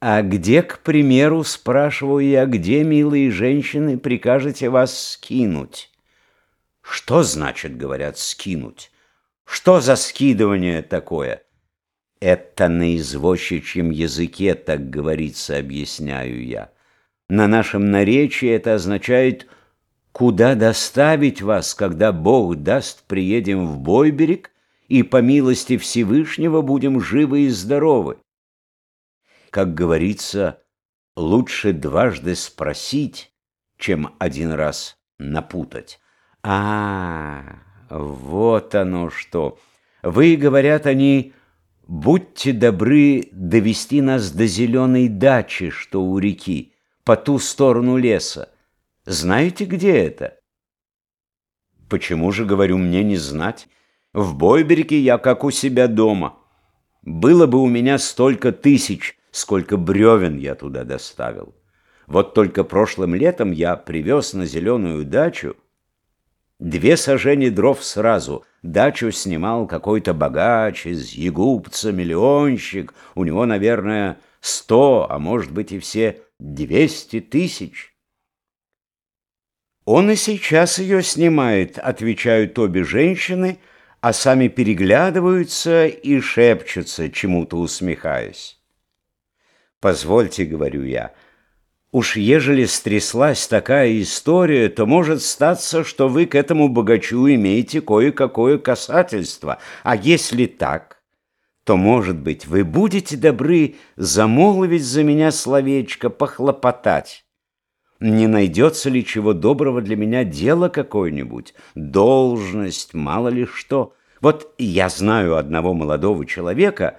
А где, к примеру, спрашиваю я, где, милые женщины, прикажете вас скинуть? Что значит, говорят, скинуть? Что за скидывание такое? Это на извозчичьем языке так говорится, объясняю я. На нашем наречии это означает «куда доставить вас, когда Бог даст, приедем в Бойберег, и по милости Всевышнего будем живы и здоровы». Как говорится, лучше дважды спросить, чем один раз напутать. А, вот оно что. Вы, говорят они, будьте добры довести нас до зеленой дачи, что у реки, по ту сторону леса. Знаете, где это? Почему же, говорю, мне не знать? В Бойбереке я как у себя дома. Было бы у меня столько тысяч, сколько бревен я туда доставил. Вот только прошлым летом я привез на зеленую дачу Две сажени дров сразу. Дачу снимал какой-то богач из Егупца, миллионщик. У него, наверное, сто, а может быть и все двести тысяч. Он и сейчас ее снимает, отвечают обе женщины, а сами переглядываются и шепчутся, чему-то усмехаясь. «Позвольте, — говорю я, — Уж ежели стряслась такая история, то может статься, что вы к этому богачу имеете кое-какое касательство. А если так, то, может быть, вы будете добры замолвить за меня словечко, похлопотать. Не найдется ли чего доброго для меня дело какое-нибудь, должность, мало ли что. Вот я знаю одного молодого человека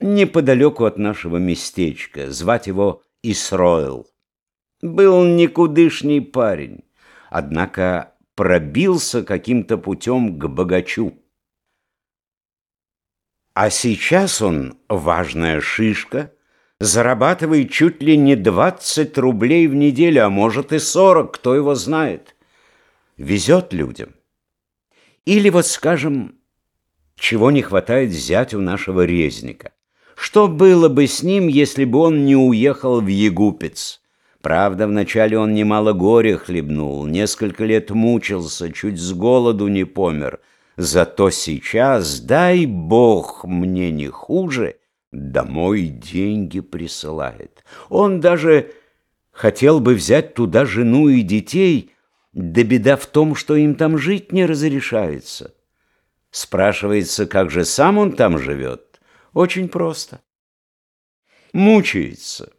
неподалеку от нашего местечка, звать его Исроил. Был никудышний парень, однако пробился каким-то путем к богачу. А сейчас он, важная шишка, зарабатывает чуть ли не 20 рублей в неделю, а может и 40, кто его знает. Везет людям. Или вот, скажем, чего не хватает взять у нашего резника. Что было бы с ним, если бы он не уехал в Егупец? Правда, вначале он немало горя хлебнул, несколько лет мучился, чуть с голоду не помер. Зато сейчас, дай бог мне не хуже, домой деньги присылает. Он даже хотел бы взять туда жену и детей, да беда в том, что им там жить не разрешается. Спрашивается, как же сам он там живет? Очень просто. Мучается.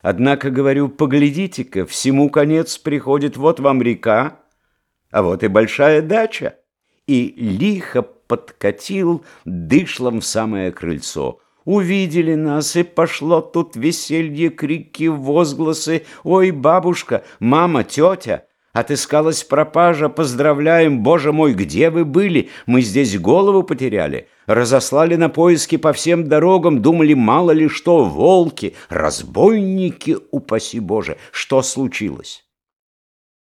Однако, говорю, поглядите-ка, всему конец приходит, вот вам река, а вот и большая дача. И лихо подкатил дышлом в самое крыльцо. Увидели нас, и пошло тут веселье, крики, возгласы. «Ой, бабушка, мама, тетя!» Отыскалась пропажа, поздравляем, боже мой, где вы были? Мы здесь голову потеряли. Разослали на поиски по всем дорогам, думали, мало ли что, волки, разбойники, упаси боже. Что случилось?